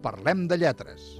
Parlem de lletres.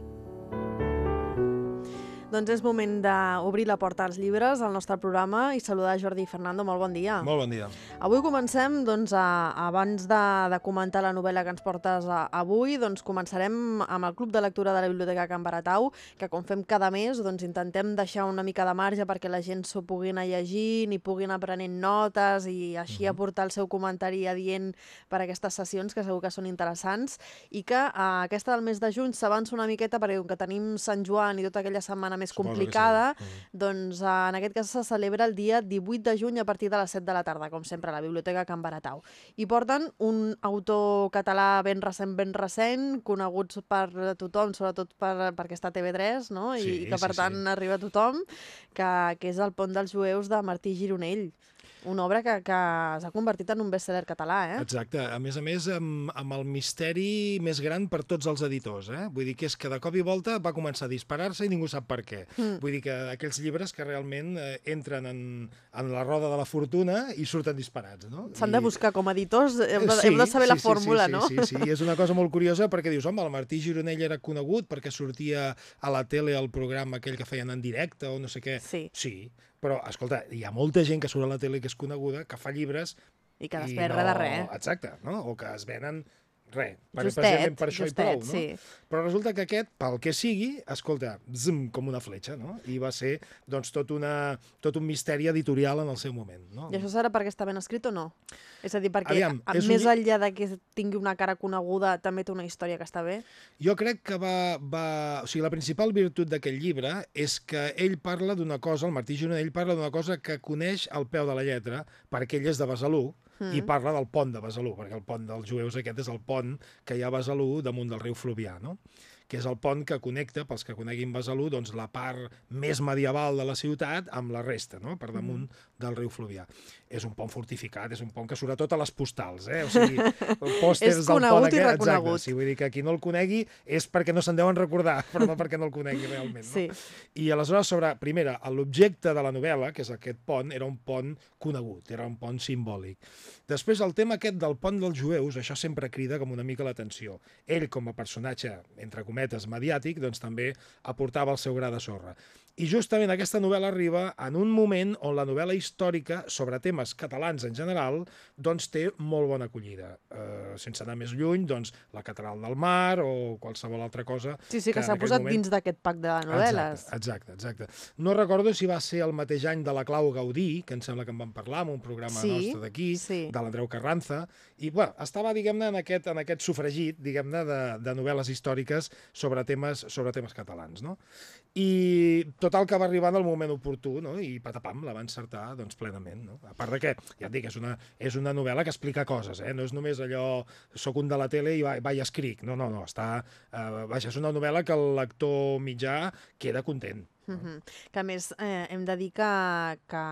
Doncs és moment d'obrir la porta als llibres al nostre programa i saludar Jordi Fernando. Molt bon dia. Molt bon dia. Avui comencem, doncs, a, abans de, de comentar la novel·la que ens portes a, avui, doncs començarem amb el Club de Lectura de la Biblioteca Can Baratau, que com fem cada mes, doncs intentem deixar una mica de marge perquè la gent s'ho pugui anar llegint i puguin aprenent notes i així uh -huh. aportar el seu comentari adient per a aquestes sessions, que segur que són interessants, i que a aquesta del mes de juny s'avança una miqueta perquè com que tenim Sant Joan i tota aquella setmana més Suposo complicada, sí. Mm. doncs eh, en aquest cas se celebra el dia 18 de juny a partir de les 7 de la tarda, com sempre, a la Biblioteca Can Baratau. I porten un autor català ben recent, ben recent, coneguts per tothom, sobretot per, perquè està a TV3, no? I, Sí, i que per sí, tant sí. arriba a tothom, que, que és El pont dels jueus de Martí Gironell. Una obra que, que s'ha convertit en un best-seller català, eh? Exacte. A més a més, amb, amb el misteri més gran per tots els editors. Eh? Vull dir que és que de cop i volta va començar a disparar-se i ningú sap per què. Mm. Vull dir que aquells llibres que realment eh, entren en, en la roda de la fortuna i surten disparats. No? S'han I- de buscar com a editors, hem de, Sí, hem de saber sí, la sí, fórmula, sí, no? Sí, sí, sí, i és una cosa molt curiosa perquè dius, home, el Martí Gironell era conegut perquè sortia a la tele el programa aquell que feien en directe o no sé què. Sí. Sí, però, escolta, hi ha molta gent que surt a la tele que és coneguda, que fa llibres... I que després res de res. Exacte, no? O que es venen res. Per, Justet, precisament per això justet, i prou, no? sí. Però resulta que aquest, pel que sigui, escolta, zum, com una fletxa, no? I va ser, doncs, tot, una, tot un misteri editorial en el seu moment, no? I això serà perquè està ben escrit o no? És a dir, perquè Aviam, a, és un més lli- enllà de que tingui una cara coneguda, també té una història que està bé? Jo crec que va, va... O sigui, la principal virtut d'aquest llibre és que ell parla d'una cosa, el Martí Gironell parla d'una cosa que coneix al peu de la lletra, perquè ell és de Besalú, Mm. i parla del pont de Besalú, perquè el pont dels jueus aquest és el pont que hi ha a Besalú damunt del riu Fluvià, no? Que és el pont que connecta, pels que coneguin Besalú, doncs la part més medieval de la ciutat amb la resta, no? per damunt del riu Fluvià. És un pont fortificat, és un pont que surt a totes les postals, eh? o sigui, pòsters del pont conegut i aquest, reconegut. Exacte, sí, vull dir que qui no el conegui és perquè no se'n deuen recordar, però no perquè no el conegui realment. No? Sí. I aleshores, sobre, primera, l'objecte de la novel·la, que és aquest pont, era un pont conegut, era un pont simbòlic. Després, el tema aquest del pont dels jueus, això sempre crida com una mica l'atenció. Ell, com a personatge, entre cometes, mediàtic, doncs també aportava el seu gra de sorra. I justament aquesta novel·la arriba en un moment on la novel·la històrica sobre temes catalans en general doncs té molt bona acollida. Uh, sense anar més lluny, doncs la Catedral del Mar o qualsevol altra cosa Sí, sí, que, en s'ha posat moment- dins d'aquest pack de novel·les. Exacte, exacte, exacte. No recordo si va ser el mateix any de la Clau Gaudí, que em sembla que en vam parlar en un programa Sí, nostre d'aquí, sí. de l'Andreu Carranza, i bueno, estava, diguem-ne, en aquest, en aquest sofregit, diguem-ne, de, de novel·les històriques sobre temes, sobre temes catalans, no? I total que va arribar en el moment oportú, no? I patapam, la va encertar, doncs, plenament, no? A part de que, ja et dic, és una, és una novel·la que explica coses, eh? No és només allò, sóc un de la tele i va, va escric. No, no, no, està... Eh, vaja, és una novel·la que el lector mitjà queda content. Mhm. Que a més eh, hem de dir que, que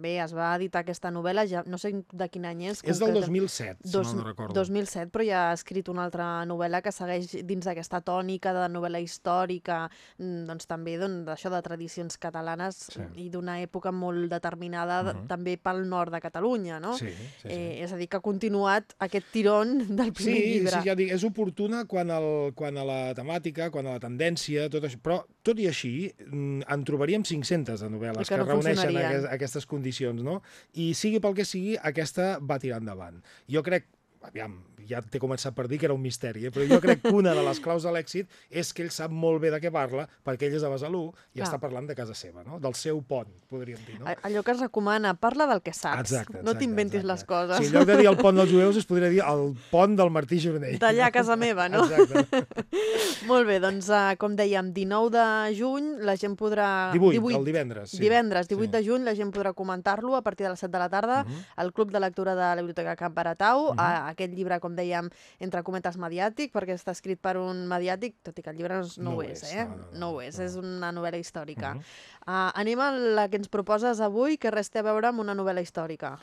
bé, es va editar aquesta novel·la, ja no sé de quin any és. És del concreta- 2007, si Dos, mal no recordo. 2007, però ja ha escrit una altra novel·la que segueix dins d'aquesta tònica de novel·la històrica, mm, doncs també doncs, d'això de tradicions catalanes Sí. i d'una època molt determinada uh Mhm. també pel nord de Catalunya, no? Sí, sí, sí. Eh, és a dir, que ha continuat aquest tirón del primer Sí, llibre. sí, ja dic, és oportuna quan, el, quan a la temàtica, quan a la tendència, tot això, però tot i així mm, en trobaríem 500 de novel·les que que, no reuneixen aquest, aquestes condicions, no? I sigui pel que sigui, aquesta va tirar endavant. Jo crec, aviam, ja t'he començat per dir que era un misteri, eh? però jo crec que una de les claus de l'èxit és que ell sap molt bé de què parla, perquè ell és de Besalú i Clar. està parlant de casa seva, no? del seu pont, podríem dir. No? Allò que es recomana, parla del que saps, Exacte, no exacte, t'inventis exacte. les coses. Sí, en lloc de dir el pont dels jueus es podria dir el pont del Martí Gironell. D'allà a casa meva, no? Exacte. Molt bé, doncs uh, com dèiem, 19 de juny la gent podrà... 18, el divendres. Sí. Divendres, 18 Sí. de juny, la gent podrà comentar-lo a partir de les 7 de la tarda Mhm. al Club de Lectura de la Biblioteca Camp Baratau. Mhm. uh, aquest llibre, com dèiem, entre cometes mediàtic, perquè està escrit per un mediàtic, tot i que el llibre no, no, No ho és, és, eh? no, no, no, ho és, no. és una novel·la històrica. Mhm. uh, anem a la que ens proposes avui, que res té a veure amb una novel·la històrica.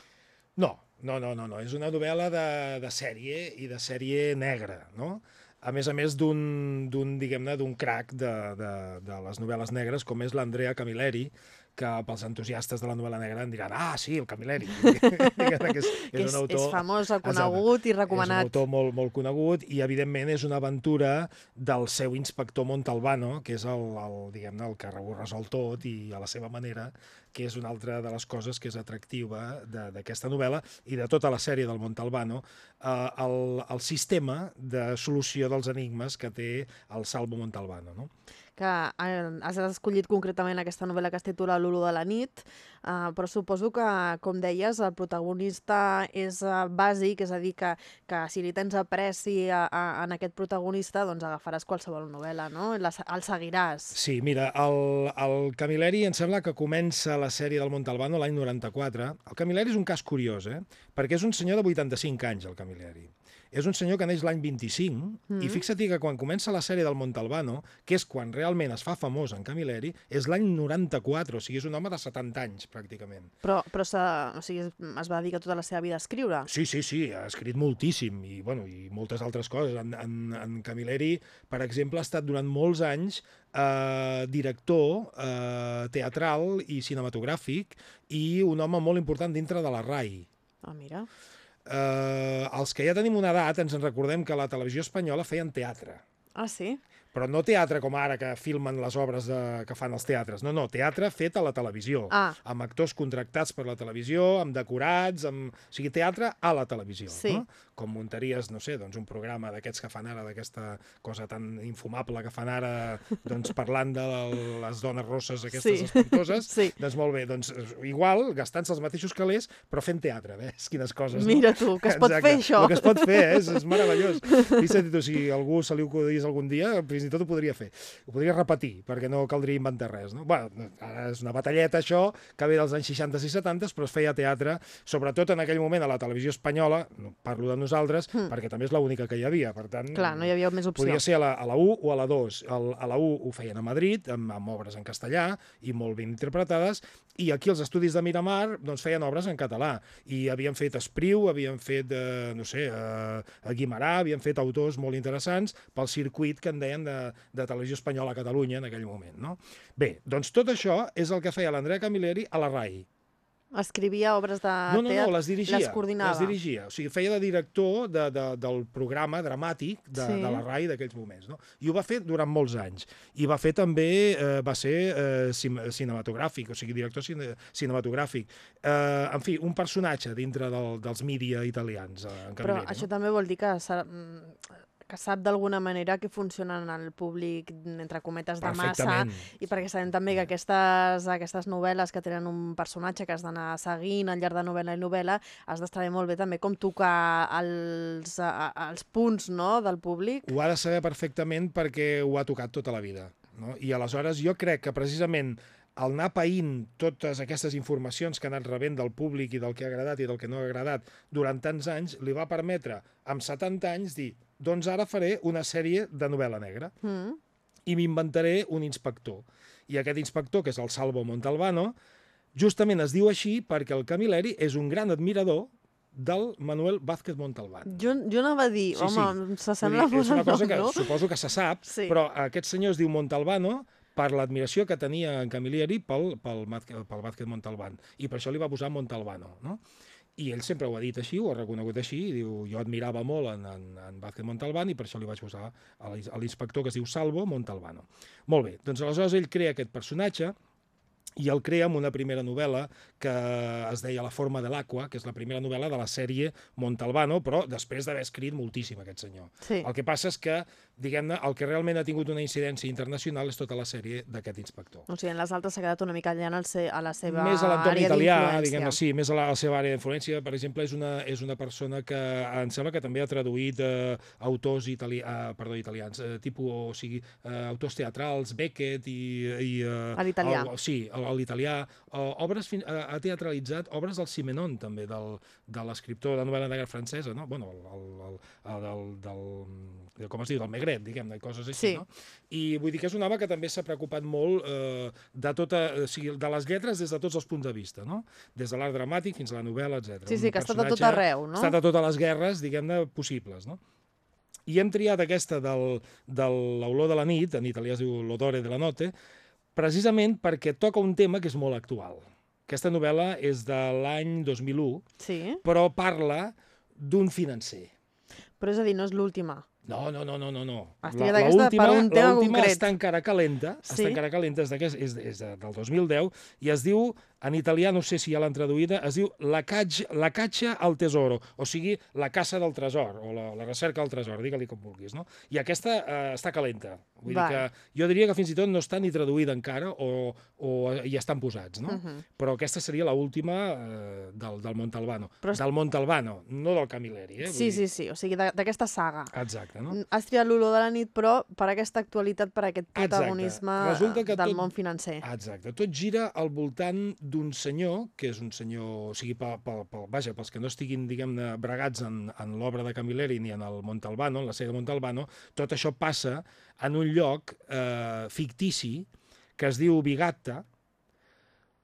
No, no, no, no, no. És una novel·la de, de sèrie i de sèrie negra, no? A més a més d'un, diguem-ne, d'un crac de, de, de les novel·les negres, com és l'Andrea Camilleri, que pels entusiastes de la novel·la negra en diran ah, sí, el Camilleri. que és, és, és, un autor... és famós, conegut i recomanat. És un autor molt, molt conegut i, evidentment, és una aventura del seu inspector Montalbano, que és el, el diguem-ne, el que ho resol tot i a la seva manera, que és una altra de les coses que és atractiva d'aquesta novel·la i de tota la sèrie del Montalbano, eh, el, el sistema de solució dels enigmes que té el Salvo Montalbano. No? Que eh, has escollit concretament aquesta novel·la que es titula L'Olo de la nit, eh, però suposo que, com deies, el protagonista és uh, bàsic, és a dir, que, que si li tens apreci a, a, en aquest protagonista, doncs agafaràs qualsevol novel·la, no? La, el seguiràs. Sí, mira, el, el Camilleri em sembla que comença la sèrie del Montalbano l'any 94. El Camilleri és un cas curiós, eh? perquè és un senyor de 85 anys, el Camilleri és un senyor que neix l'any 25 mm -hmm. i fixa't que quan comença la sèrie del Montalbano, que és quan realment es fa famós en Camilleri, és l'any 94, o sigui, és un home de 70 anys, pràcticament. Però, però o sigui, es va dedicar tota la seva vida a escriure? Sí, sí, sí, ha escrit moltíssim i, bueno, i moltes altres coses. En, en, en Camilleri, per exemple, ha estat durant molts anys eh, director eh, teatral i cinematogràfic i un home molt important dintre de la RAI. Ah, mira eh, els que ja tenim una edat ens en recordem que la televisió espanyola feien teatre. Ah, sí? Però no teatre com ara, que filmen les obres de, que fan els teatres. No, no, teatre fet a la televisió, ah. amb actors contractats per la televisió, amb decorats, amb... o sigui, teatre a la televisió. Sí. No? Com muntaries, no sé, doncs un programa d'aquests que fan ara, d'aquesta cosa tan infumable que fan ara, doncs parlant de les dones rosses aquestes sí. espantoses, sí. doncs molt bé, doncs igual, gastant-se els mateixos calés, però fent teatre, ves? Quines coses, Mira no? tu, que es pot Exacte. fer això. El que es pot fer, eh? és, és meravellós. Fixa't tu, si algú se li acudís algun dia, fins i tot ho podria fer. Ho podria repetir, perquè no caldria inventar res. No? Bueno, ara és una batalleta, això, que ve dels anys 60 i 70, però es feia teatre, sobretot en aquell moment a la televisió espanyola, no parlo de nosaltres, mm. perquè també és l'única que hi havia, per tant... Clar, no hi havia més opció. Podia ser a la, a la 1 o a la 2. El, a la 1 ho feien a Madrid, amb, amb obres en castellà i molt ben interpretades, i aquí els estudis de Miramar doncs, feien obres en català, i havien fet Espriu, havien fet, eh, no sé, eh, a Guimarà, havien fet autors molt interessants pel circuit que en deien de, de televisió espanyola a Catalunya en aquell moment. No? Bé, doncs tot això és el que feia l'Andrea Camilleri a la RAI. Escrivia obres de no, no, teatre? No, les dirigia. Les coordinava? Les dirigia. O sigui, feia de director de, de, del programa dramàtic de, sí. de la RAI d'aquells moments. No? I ho va fer durant molts anys. I va fer també, eh, va ser eh, cinematogràfic, o sigui, director cine, cinematogràfic. Eh, en fi, un personatge dintre del, dels mídia italians. Eh, en Però això no? també vol dir que que sap d'alguna manera que funcionen el públic, entre cometes, de massa, i perquè sabem també que aquestes, aquestes novel·les que tenen un personatge que has d'anar seguint al llarg de novel·la i novel·la, has d'estar molt bé també com tocar els, els punts no, del públic. Ho ha de saber perfectament perquè ho ha tocat tota la vida. No? I aleshores jo crec que precisament el anar païnt totes aquestes informacions que ha anat rebent del públic i del que ha agradat i del que no ha agradat durant tants anys, li va permetre, amb 70 anys, dir doncs ara faré una sèrie de novel·la negra mm. i m'inventaré un inspector. I aquest inspector, que és el Salvo Montalbano, justament es diu així perquè el Camilleri és un gran admirador del Manuel Vázquez Montalbán. Jo, jo anava a dir, sí, home, sí. s'assembla molt És una cosa que no? suposo que se sap, sí. però aquest senyor es diu Montalbano per l'admiració que tenia en Camilleri pel, pel, pel Vázquez Montalbán, i per això li va posar Montalbano, no? I ell sempre ho ha dit així, ho ha reconegut així, i diu, jo admirava molt en, en, en Vázquez Montalbán i per això li vaig posar a l'inspector que es diu Salvo Montalbano. Molt bé, doncs aleshores ell crea aquest personatge, i el crea amb una primera novel·la que es deia La forma de l'aqua, que és la primera novel·la de la sèrie Montalbano, però després d'haver escrit moltíssim aquest senyor. Sí. El que passa és que, diguem-ne, el que realment ha tingut una incidència internacional és tota la sèrie d'aquest inspector. O sigui, en les altres s'ha quedat una mica allà en el se, a la seva més a l'entorn italià, diguem-ne, sí, més a la, a la seva àrea d'influència. Per exemple, és una, és una persona que em sembla que també ha traduït eh, autors itali eh, perdó, italians, eh, tipus, o sigui, eh, autors teatrals, Beckett i... i eh, a l'italià. Sí, el, l'italià, obres ha teatralitzat obres del Simenon, també, del, de l'escriptor de novel·la negra francesa, no? bueno, el, el, el, del, del, com es diu, del Megret, diguem-ne, coses així, sí. no? I vull dir que és un home que també s'ha preocupat molt eh, de, tota, o sigui, de les lletres des de tots els punts de vista, no? Des de l'art dramàtic fins a la novel·la, etc. Sí, sí, que ha estat a tot arreu, no? Ha estat a totes les guerres, diguem-ne, possibles, no? I hem triat aquesta del, de l'olor de la nit, en italià es diu l'odore de la notte, precisament perquè toca un tema que és molt actual. Aquesta novel·la és de l'any 2001, Sí, però parla d'un financer. però és a dir, no és l'última. No, no, no, no, no. no. Estic d'aquesta per un tema l'última està encara calenta, Sí? està encara calenta, és, és, és de, del 2010, i es diu, en italià, no sé si ja l'han traduïda, es diu la, cach, la caccia al tesoro, o sigui, la caça del tresor, o la, la recerca del tresor, digue-li com vulguis, no? I aquesta eh, està calenta. Vull dir que jo diria que fins i tot no està ni traduïda encara o, o hi estan posats, no? Mhm. Però aquesta seria la última eh, del, del Montalbano. Però Del Montalbano, no del Camilleri, eh? Vull Sí, dir- sí, sí, o sigui, d'aquesta saga. Exacte, no? Has triat l'olor de la nit, però per aquesta actualitat, per aquest Exacte. protagonisme Resulta que del tot- món financer. Exacte. Tot gira al voltant d'un senyor, que és un senyor, o sigui, pel, pel, pel, vaja, pels que no estiguin, diguem-ne, bregats en, en l'obra de Camilleri ni en el Montalbano, en la sèrie de Montalbano, tot això passa en un lloc eh, fictici que es diu Bigatta,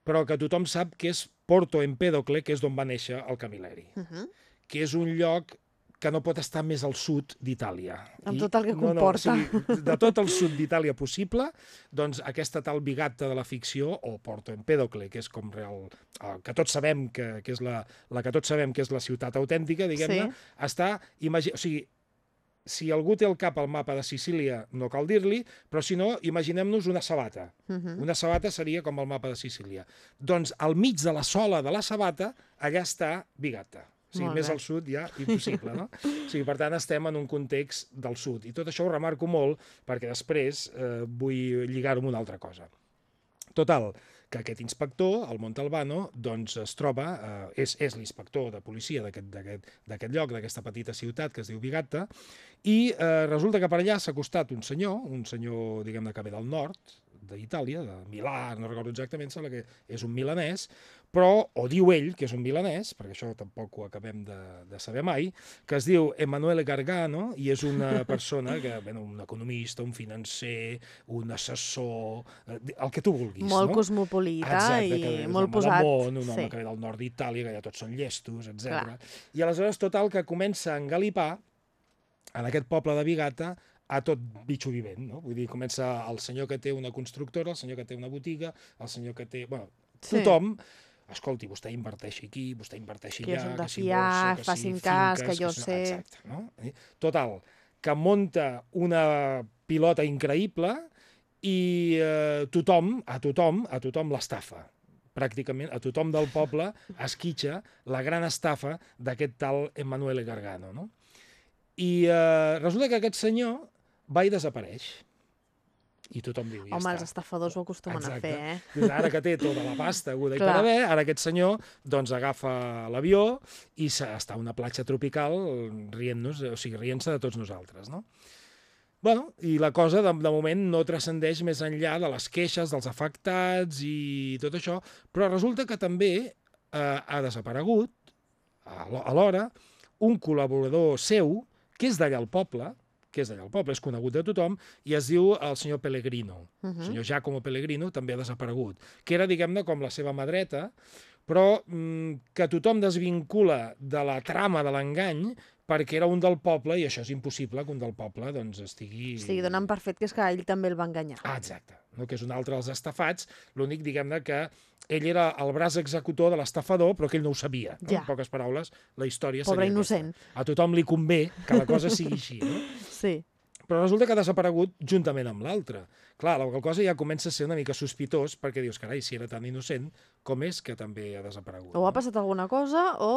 però que tothom sap que és Porto Empedocle, que és d'on va néixer el Camilleri, Uh -huh. que és un lloc que no pot estar més al sud d'Itàlia. Amb I- tot el que no, no, comporta. o sigui, de tot el sud d'Itàlia possible, doncs aquesta tal bigatta de la ficció, o Porto Empedocle, que és com real, el que tots sabem que, que és la, la que tots sabem que és la ciutat autèntica, diguem-ne, Sí. està, imagi... o sigui, si algú té al cap el mapa de Sicília, no cal dir-li, però si no, imaginem-nos una sabata. Uh -huh. Una sabata seria com el mapa de Sicília. Doncs al mig de la sola de la sabata, allà està Bigatta. O sigui, més al sud ja impossible, no? O sigui, per tant, estem en un context del sud. I tot això ho remarco molt perquè després eh, vull lligar-ho amb una altra cosa. Total, que aquest inspector, el Montalbano, doncs es troba, eh, és, és l'inspector de policia d'aquest lloc, d'aquesta petita ciutat que es diu Bigatta, i eh, resulta que per allà s'ha acostat un senyor, un senyor, diguem-ne, que ve del nord, d'Itàlia, de Milà, no recordo exactament, sembla que és un milanès, però, o diu ell que és un milanès, perquè això tampoc ho acabem de, de saber mai, que es diu Emanuele Gargano i és una persona que, bueno, un economista, un financer, un assessor, eh, el que tu vulguis, Molt no? cosmopolita i que és un molt posat. Món, un home sí. que ve del nord d'Itàlia, que ja tots són llestos, etc. I aleshores, total, que comença a engalipar en aquest poble de Bigata a tot bitxo vivent, no? Vull dir, comença el senyor que té una constructora, el senyor que té una botiga, el senyor que té... Bueno, Sí. Escolti, vostè inverteixi aquí, vostè inverteixi Que allà, que si fiar, borsa, que facin si cas, finques, que jo si- sé. Exacte, no? Eh? Total, que munta una pilota increïble i eh, tothom, a tothom, a tothom l'estafa pràcticament a tothom del poble esquitxa la gran estafa d'aquest tal Emanuele Gargano. No? I eh, resulta que aquest senyor va i desapareix. I tothom diu, ja Home, els està. estafadors ho acostumen Exacte. a fer, eh? Ara que té tota la pasta aguda i per haver, ara aquest senyor doncs, agafa l'avió i està a una platja tropical rient-nos, o sigui, rient-se de tots nosaltres, no? Bueno, i la cosa de, de moment no transcendeix més enllà de les queixes dels afectats i tot això, però resulta que també eh, ha desaparegut, alhora, un col·laborador seu, que és d'allà al poble, que és d'allà al poble, és conegut de tothom, i es diu el senyor Pellegrino. Uh El -huh. senyor Giacomo Pellegrino també ha desaparegut, que era, diguem-ne, com la seva mà dreta, però mm, que tothom desvincula de la trama de l'engany perquè era un del poble i això és impossible que un del poble doncs, estigui... O sigui, donen per fet que és que ell també el va enganyar. Ah, exacte. No? Que és un altre dels estafats. L'únic, diguem-ne, que ell era el braç executor de l'estafador, però que ell no ho sabia. No? Ja. En poques paraules, la història Pobre seria innocent. aquesta. A tothom li convé que la cosa sigui així. No? Sí. Però resulta que ha desaparegut juntament amb l'altre. Clar, la qual cosa ja comença a ser una mica sospitós, perquè dius, carai, si era tan innocent, com és que també ha desaparegut? O ha passat alguna cosa o,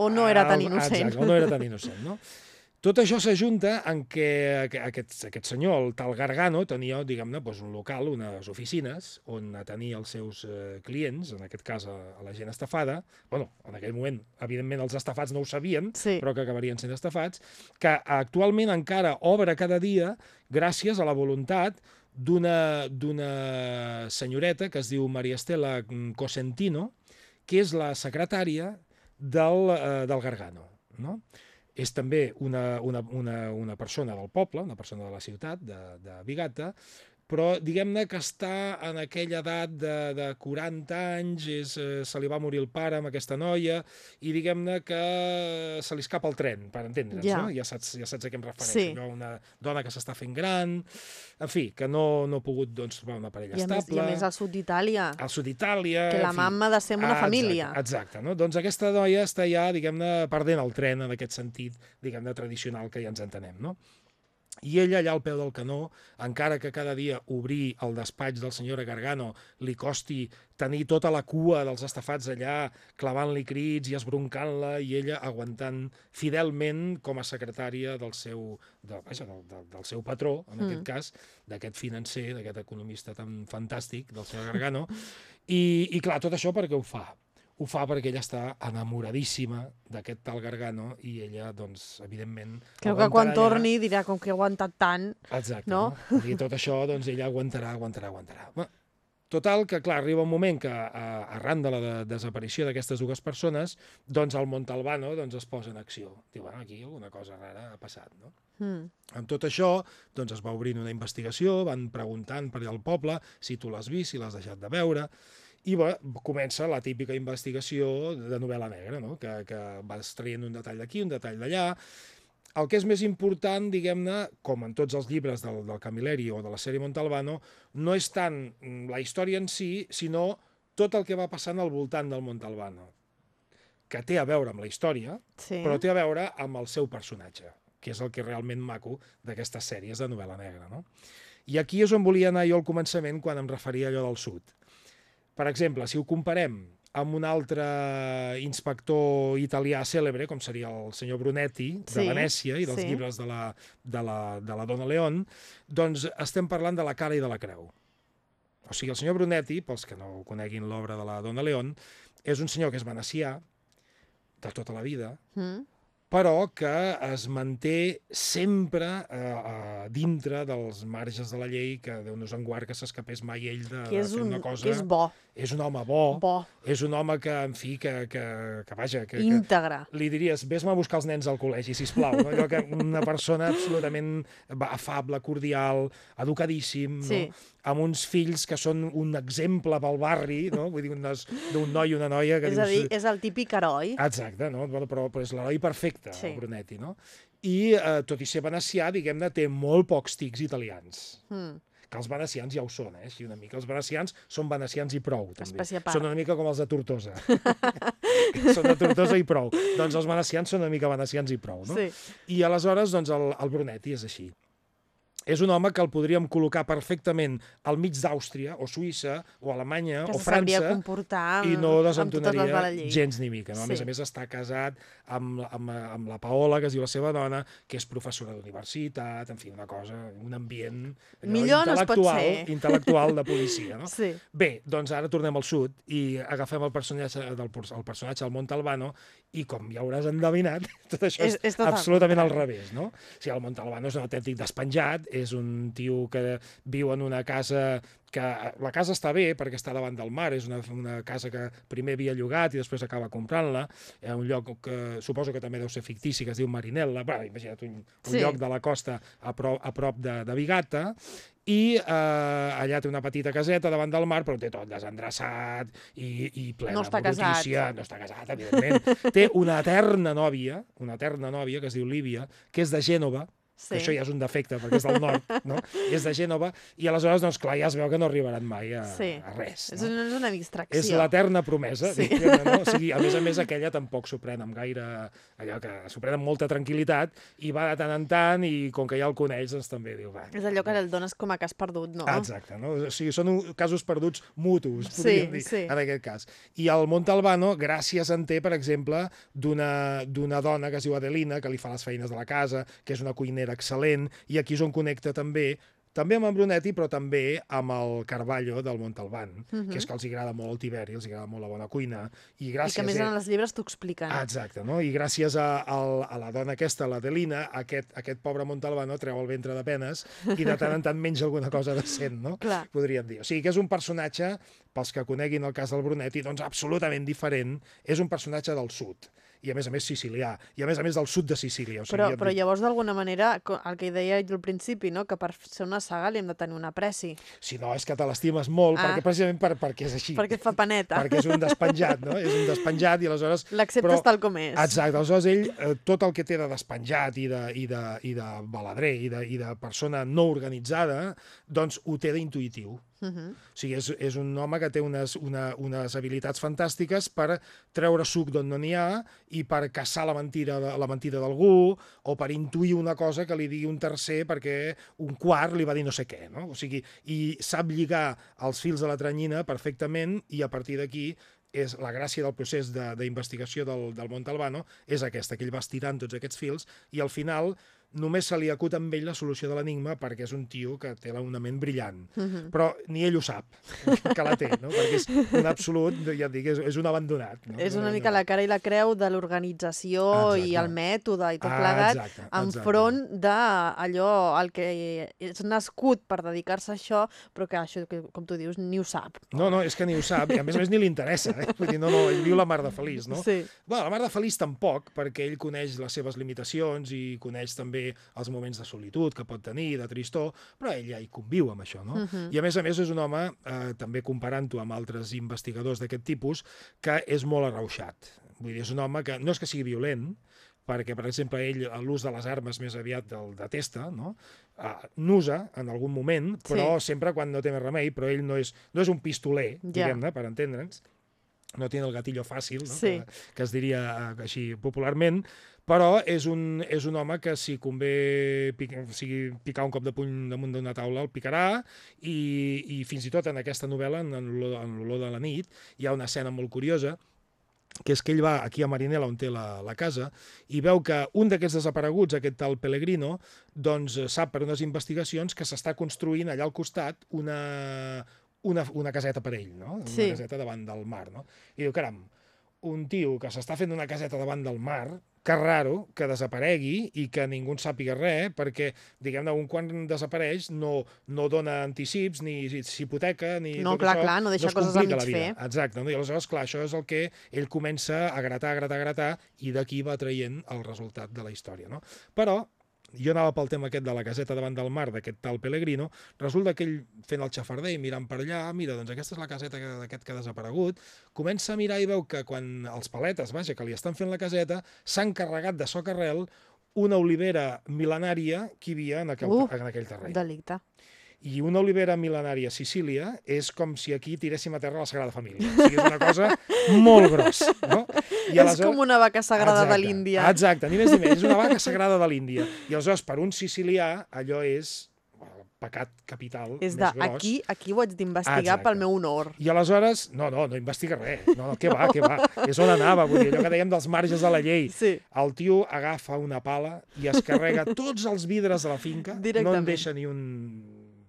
o no era tan Ah, innocent. Exacte, o no era tan innocent, no? Tot això s'ajunta en què aqu- aquest, aquest senyor, el tal Gargano, tenia, diguem-ne, doncs un local, unes oficines, on tenia els seus eh, clients, en aquest cas a, a la gent estafada. bueno, en aquell moment, evidentment, els estafats no ho sabien, Sí. però que acabarien sent estafats, que actualment encara obre cada dia gràcies a la voluntat d'una d'una senyoreta que es diu Maria Estela Cosentino, que és la secretària del, eh, del Gargano. No? És també una, una, una, una persona del poble, una persona de la ciutat, de, de Bigata, però diguem-ne que està en aquella edat de, de 40 anys, és, eh, se li va morir el pare amb aquesta noia, i diguem-ne que se li escapa el tren, per entendre'ns, Ja. no? Ja saps, ja saps a què em refereixo. Sí. allò, Una dona que s'està fent gran, en fi, que no, no ha pogut doncs, trobar una parella I a, més, estable. I a més al sud d'Itàlia, al sud d'Itàlia... que la mamma ha de ser una Ah, família. Exacte, exacte no? Doncs aquesta noia està ja, diguem-ne, perdent el tren en aquest sentit, diguem-ne, tradicional que ja ens entenem, no? I ella allà al peu del canó, encara que cada dia obrir el despatx del senyor Gargano li costi tenir tota la cua dels estafats allà, clavant-li crits i esbroncant-la, i ella aguantant fidelment com a secretària del seu, de, vaja, del, del, del seu patró, en mm. aquest cas, d'aquest financer, d'aquest economista tan fantàstic, del senyor Gargano, i, i clar, tot això perquè ho fa? Ho fa perquè ella està enamoradíssima d'aquest tal Gargano i ella, doncs, evidentment... Creu que quan allà- torni dirà com que he aguantat tant. Exacte, no? no? I tot això, doncs, ella aguantarà, aguantarà, aguantarà. Bé, Total, que clar, arriba un moment que a, arran de la de desaparició d'aquestes dues persones, doncs el Montalbano doncs, es posa en acció. Diu, bueno, aquí alguna cosa rara ha passat, no? Mm. Amb tot això, doncs es va obrint una investigació, van preguntant per al poble si tu l'has vist, si l'has deixat de veure, i va, comença la típica investigació de novel·la negra, no? que, que vas traient un detall d'aquí, un detall d'allà. El que és més important, diguem-ne, com en tots els llibres del, del Camilleri o de la sèrie Montalbano, no és tant mm, la història en si, sinó tot el que va passant al voltant del Montalbano, que té a veure amb la història, Sí. però té a veure amb el seu personatge, que és el que és realment maco d'aquestes sèries de novel·la negra. No? I aquí és on volia anar jo al començament quan em referia a allò del sud. Per exemple, si ho comparem amb un altre inspector italià cèlebre, com seria el senyor Brunetti, de Sí, Venècia, i dels sí. llibres de la, de, la, de la Dona León, doncs estem parlant de la cara i de la creu. O sigui, el senyor Brunetti, pels que no coneguin l'obra de la Dona León, és un senyor que és venecià, de tota la vida, Mm. Però que es manté sempre eh, eh, dintre dels marges de la llei, que Déu nos en guard que s'escapés mai ell de, Que de és fer un, una cosa... que és bo, és un home bo, bo, és un home que, en fi, que, que, que vaja, que, que íntegre. li diries, vés-me a buscar els nens al col·legi, si plau. No? Allò que una persona absolutament afable, cordial, educadíssim, Sí. no? Amb uns fills que són un exemple pel barri, no? vull dir, d'un noi i una noia que És a dius... dir, és el típic heroi. Exacte, no? Bueno, però, però és l'heroi perfecte, Sí. el Brunetti, no? I, eh, tot i ser venecià, diguem-ne, té molt pocs tics italians. Mm. Que els venecians ja ho són, eh? Així una mica. Els venecians són venecians i prou, també. A. Són una mica com els de Tortosa. són de Tortosa i prou. Doncs els venecians són una mica venecians i prou, no? Sí. I aleshores, doncs, el, el Brunetti és així. És un home que el podríem col·locar perfectament al mig d'Àustria, o Suïssa, o Alemanya, Que o França, comportar i no desentonaria gens ni mica. No? A Sí. més a més està casat amb, amb, amb la Paola, que es diu la seva dona, que és professora d'universitat, en fi, una cosa, un ambient allò, Millor no intel·lectual, ser. intel·lectual de policia. No? Sí. Bé, doncs ara tornem al sud i agafem el personatge del el personatge del Montalbano i com ja hauràs endevinat, tot això és, És- és absolutament al revés, no? O sigui, el Montalbano és un autèntic despenjat, és un tio que viu en una casa que la casa està bé perquè està davant del mar, és una, una casa que primer havia llogat i després acaba comprant-la, eh, un lloc que suposo que també deu ser fictici, que es diu Marinella, bueno, imagina't un, un Sí. lloc de la costa a prop, a prop de, de Vigata, i eh, allà té una petita caseta davant del mar, però té tot desendreçat i, i ple No de està casat. brutícia. No està casat, evidentment. té una eterna nòvia, una eterna nòvia, que es diu Lívia, que és de Gènova, Sí. que això ja és un defecte perquè és del nord, no? és de Gènova, i aleshores, doncs clar, ja es veu que no arribaran mai a, Sí. a res. És, No? una, és una distracció. És l'eterna promesa, Sí. sí. no? O sigui, a més a més, aquella tampoc s'ho pren amb gaire... Allò que s'ho pren amb molta tranquil·litat i va de tant en tant i com que ja el coneix, doncs també diu... Va, És allò que el dones com a cas perdut, no? Ah, Exacte, no? O sigui, són casos perduts mutus, Sí, podríem dir, sí. en aquest cas. I el Montalbano, gràcies en té, per exemple, d'una dona que es diu Adelina, que li fa les feines de la casa, que és una cuinera excel·lent, i aquí és on connecta també també amb en Brunetti, però també amb el Carballo del Montalban, que és que els agrada molt el Tiberi, els agrada molt la bona cuina, i Mhm. I gràcies que a més a- en els llibres t'ho expliquen. Ah, exacte, no? I gràcies a, a, a la dona aquesta, l'Adelina, aquest, aquest pobre Montalbano treu el ventre de penes i de tant en tant menja alguna cosa decent, no? Clar. Podríem dir. O sigui que és un personatge, pels que coneguin el cas del Brunetti, doncs absolutament diferent. És un personatge del sud. I a més a més sicilià, i a més a més del sud de Sicília. O sigui, Però, ja però dic- llavors, d'alguna manera, el que deia al principi, no? que per ser una saga li hem de tenir un apreci, Si no, és que te l'estimes molt, Ah. perquè precisament per, perquè és així. perquè et fa paneta. perquè és un despenjat, no? És un despenjat i aleshores... L'acceptes tal com és. Exacte, aleshores ell, eh, tot el que té de despenjat i de, i de, i de baladrer i de, i de persona no organitzada, doncs ho té d'intuïtiu. Uh -huh. O sigui, és, és un home que té unes, una, unes habilitats fantàstiques per treure suc d'on no n'hi ha i per caçar la mentida, de- la mentida d'algú o per intuir una cosa que li digui un tercer perquè un quart li va dir no sé què, no? O sigui, i sap lligar els fils de la tranyina perfectament i a partir d'aquí és la gràcia del procés de- d'investigació del, del Montalbano és aquesta, que ell va estirant tots aquests fils i al final només se li acut amb ell la solució de l'enigma perquè és un tio que té una ment brillant. Uh -huh. Però ni ell ho sap, que la té, no? Perquè és un absolut, ja et dic, és, és un abandonat. No? És una mica la cara i la creu de l'organització i Exacte. el mètode i tot Ah, plegat exacte, enfront d'allò al que és nascut per dedicar-se a això, però que això, com tu dius, ni ho sap. No, no, és que ni ho sap, i a més a més ni li interessa. Eh? Vull dir, no, no, ell viu la mar de feliç, no? Sí. Bueno, la mar de feliç tampoc, perquè ell coneix les seves limitacions i coneix també els moments de solitud que pot tenir, de tristor, però ell ja hi conviu amb això, no? Uh -huh. I a més a més és un home, eh, també comparant-ho amb altres investigadors d'aquest tipus, que és molt arrauxat. Vull dir, és un home que no és que sigui violent, perquè, per exemple, ell l'ús de les armes més aviat el detesta, no? Uh, n'usa en algun moment, però sí. sempre quan no té més remei, però ell no és, no és un pistoler, Ja. diguem-ne, per entendre'ns, no té el gatillo fàcil, no? Sí. que, que es diria eh, així popularment, però és un, és un home que si convé pica, o sigui, picar un cop de puny damunt d'una taula el picarà i, i fins i tot en aquesta novel·la, en, en l'olor en l'olor de la nit, hi ha una escena molt curiosa que és que ell va aquí a Marinela, on té la, la casa, i veu que un d'aquests desapareguts, aquest tal Pellegrino, doncs eh, sap per unes investigacions que s'està construint allà al costat una, una, una caseta per ell, no? Una Sí. caseta davant del mar, no? I diu, caram, un tio que s'està fent una caseta davant del mar, que raro que desaparegui i que ningú en sàpiga res, perquè, diguem-ne, un quan desapareix no, no dona anticips, ni s'hipoteca, ni No, clar, això, clar, no deixa es coses a mig fer. Exacte, no? i aleshores, clar, això és el que ell comença a gratar, gratar, gratar, i d'aquí va traient el resultat de la història. No? Però, jo anava pel tema aquest de la caseta davant del mar, d'aquest tal Pellegrino, resulta que ell fent el xafarder i mirant per allà, mira, doncs aquesta és la caseta que- d'aquest que ha desaparegut, comença a mirar i veu que quan els paletes, vaja, que li estan fent la caseta, s'han carregat de socarrel una olivera mil·lenària que hi havia en aquell, Uh, en aquell terreny. Delicte. I una olivera mil·lenària a Sicília és com si aquí tiréssim a terra la Sagrada Família. O sigui, és una cosa molt gros, no? I és com una vaca sagrada de l'Índia. Exacte, ni més ni menys. És una vaca sagrada de l'Índia. I aleshores, per un sicilià, allò és pecat capital És de, més gros. aquí, aquí ho haig d'investigar Exacte. pel meu honor. I aleshores, no, no, no investiga res. No, no, què va, què va. És on anava, vull dir, allò que dèiem dels marges de la llei. Sí. El tio agafa una pala i es carrega tots els vidres de la finca, no en deixa ni un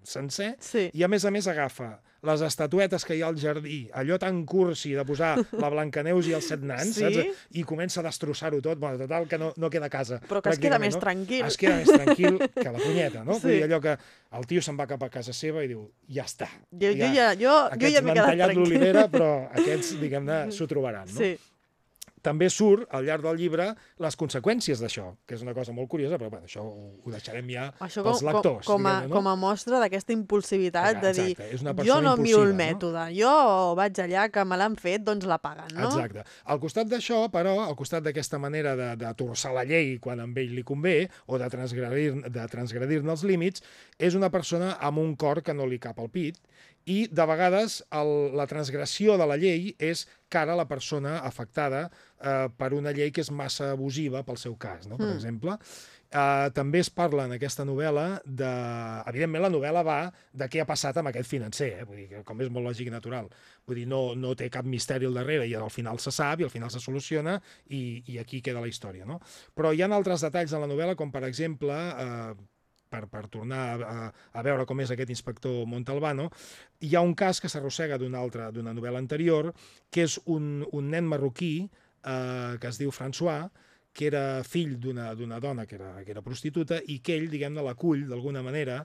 sencer, Sí. i a més a més agafa les estatuetes que hi ha al jardí, allò tan cursi de posar la Blancaneus i els set nans, Sí? saps? I comença a destrossar-ho tot. Bueno, total, que no, no queda a casa. Però que es queda més no? tranquil. Es queda més tranquil que la punyeta, no? Sí. Vull dir, allò que el tio se'n va cap a casa seva i diu, ja està. Jo, jo ja, jo, jo Aquests ja m'he m'han quedat tallat tranquil. l'olivera, però aquests, diguem-ne, s'ho trobaran, no? Sí. També surt al llarg del llibre les conseqüències d'això, que és una cosa molt curiosa, però bueno, això ho, ho deixarem ja Això pels com, lectors. com, com, a, no? com a mostra d'aquesta impulsivitat de dir Exacte, és una jo no miro el impulsiva, no? mètode, jo vaig allà que me l'han fet, doncs la paguen, no? Exacte. Al costat d'això, però, al costat d'aquesta manera de, de torçar la llei quan a ell li convé, o de transgredir-ne de transgredir els límits, és una persona amb un cor que no li cap al pit, i de vegades el, la transgressió de la llei és cara a la persona afectada eh, per una llei que és massa abusiva pel seu cas, no? per Mm. exemple. Uh, també es parla en aquesta novel·la de... Evidentment, la novel·la va de què ha passat amb aquest financer, eh? Vull dir, que com és molt lògic i natural. Vull dir, no, no té cap misteri al darrere i al final se sap i al final se soluciona i, i aquí queda la història, no? Però hi ha altres detalls en la novel·la, com per exemple, eh, per, per tornar a, a veure com és aquest inspector Montalbano, hi ha un cas que s'arrossega d'una altra d'una novel·la anterior, que és un, un nen marroquí eh, que es diu François, que era fill d'una dona que era, que era prostituta i que ell, diguem-ne, l'acull d'alguna manera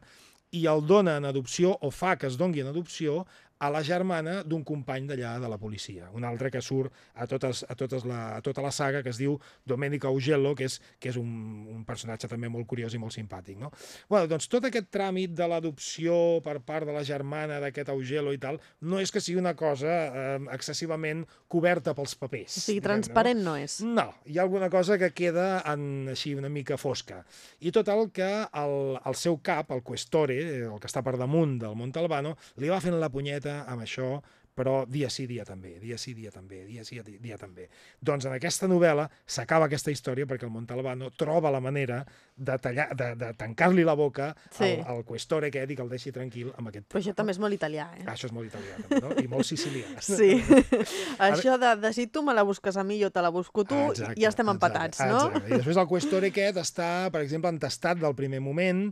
i el dona en adopció o fa que es dongui en adopció a la germana d'un company d'allà de la policia, un altre que surt a, totes, a, totes la, a tota la saga, que es diu Domenico Augello, que és, que és un, un personatge també molt curiós i molt simpàtic. No? Bueno, doncs tot aquest tràmit de l'adopció per part de la germana d'aquest Augello i tal, no és que sigui una cosa eh, excessivament coberta pels papers. O sigui, transparent no? no és. No, hi ha alguna cosa que queda en, així una mica fosca. I tot el que el, el seu cap, el questore, el que està per damunt del Montalbano, li va fent la punyeta amb això però dia sí, dia també, dia sí, dia també, dia sí, dia també. Doncs en aquesta novel·la s'acaba aquesta història perquè el Montalbano troba la manera de, tallar, de, de tancar-li la boca sí. al, al questore aquest i que el deixi tranquil amb aquest Però això també és molt italià, eh? Ah, això és molt italià, també, no? I molt sicilià. Sí. això de, de si tu me la busques a mi, jo te la busco tu, exacte, i ja estem empatats, exacte, no? Exacte. I després el questore aquest està, per exemple, entestat del primer moment,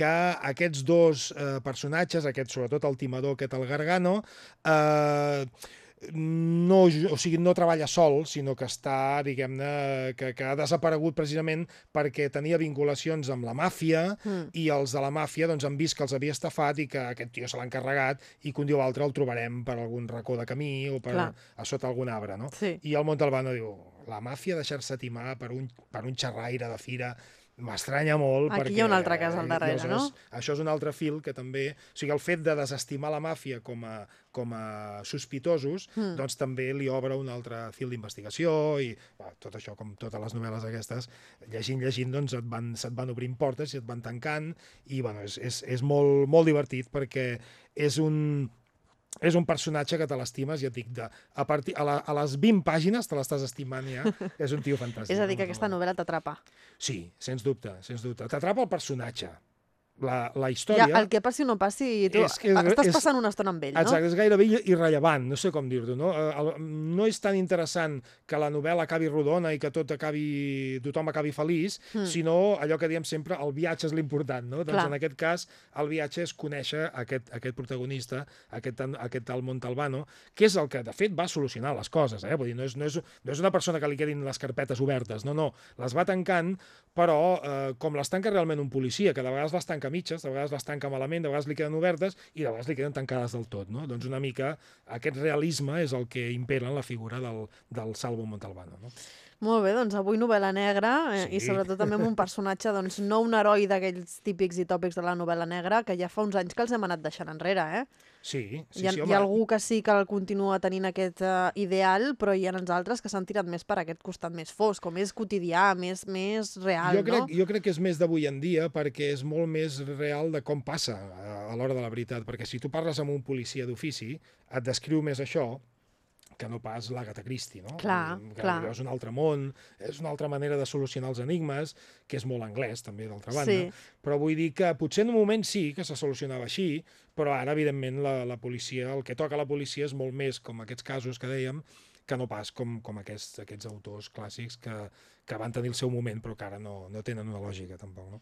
que aquests dos eh, personatges, aquest, sobretot el timador, aquest el Gargano, eh, no, o sigui, no treballa sol, sinó que està, diguem-ne, que, que ha desaparegut precisament perquè tenia vinculacions amb la màfia mm. i els de la màfia doncs, han vist que els havia estafat i que aquest tio se l'ha encarregat i que un dia o altre el trobarem per algun racó de camí o per, Clar. a sota algun arbre, no? Sí. I el Montalbano diu, la màfia deixar-se timar per un, per un xerraire de fira M'estranya molt Aquí perquè... hi ha un altre cas al darrere, no? Això és un altre fil que també... O sigui, el fet de desestimar la màfia com a, com a sospitosos, mm. doncs també li obre un altre fil d'investigació i va, tot això, com totes les novel·les aquestes, llegint, llegint, doncs et van, se't van obrint portes i et van tancant i, bueno, és, és, és molt, molt divertit perquè és un és un personatge que te l'estimes, ja et dic, de, a, partir, a, la, a les 20 pàgines te l'estàs estimant ja, és un tio fantàstic. és a dir, que aquesta novel·la t'atrapa. Sí, sens dubte, sens dubte. T'atrapa el personatge, la, la història... Ja, el que passi o no passi, tu és, és, estàs és, passant una estona amb ell, no? Exacte, és gairebé irrellevant, no sé com dir-ho, no? El, no és tan interessant que la novel·la acabi rodona i que tot acabi, tothom acabi feliç, mm. sinó allò que diem sempre, el viatge és l'important, no? Doncs Clar. en aquest cas, el viatge és conèixer aquest, aquest protagonista, aquest, aquest tal Montalbano, que és el que, de fet, va solucionar les coses, eh? Vull dir, no és, no és, no és una persona que li quedin les carpetes obertes, no, no, les va tancant, però eh, com les tanca realment un policia, que de vegades les tanca mitges, de vegades les tanca malament, de vegades li queden obertes i de vegades li queden tancades del tot. No? Doncs una mica aquest realisme és el que impera en la figura del, del Salvo Montalbano. No? Molt bé, doncs avui novel·la negra eh, sí. i sobretot també amb un personatge, doncs no un heroi d'aquells típics i tòpics de la novel·la negra, que ja fa uns anys que els hem anat deixant enrere, eh? Sí, sí, hi ha, sí, home. Hi ha algú que sí que el continua tenint aquest uh, ideal, però hi ha els altres que s'han tirat més per aquest costat més fosc, com més quotidià, més, més real, jo crec, no? Jo crec que és més d'avui en dia perquè és molt més real de com passa a, a l'hora de la veritat, perquè si tu parles amb un policia d'ofici, et descriu més això que no pas l'Agatha Christie, no? Clar, que clar. és un altre món, és una altra manera de solucionar els enigmes, que és molt anglès, també, d'altra banda. Sí. Però vull dir que potser en un moment sí que se solucionava així, però ara, evidentment, la, la policia, el que toca la policia és molt més, com aquests casos que dèiem, que no pas com, com aquests, aquests autors clàssics que, que van tenir el seu moment però que ara no, no tenen una lògica tampoc. No?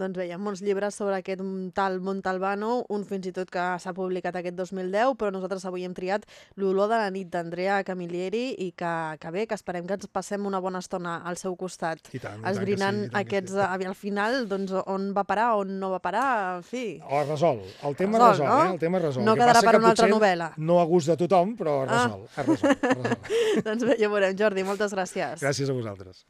Doncs bé, hi ha molts llibres sobre aquest tal Montalbano, un fins i tot que s'ha publicat aquest 2010, però nosaltres avui hem triat L'olor de la nit d'Andrea Camilleri i que, que bé, que esperem que ens passem una bona estona al seu costat, I tant, esbrinant i tant sí, aquests, sí. al final, doncs, on va parar, on no va parar, en fi. O resol, el tema resol, resol no? eh? el tema resol. No quedarà per una altra novel·la. No a gust de tothom, però resol, ah. resol, resol. doncs bé, ja veurem, Jordi, moltes gràcies. Gràcies a vosaltres.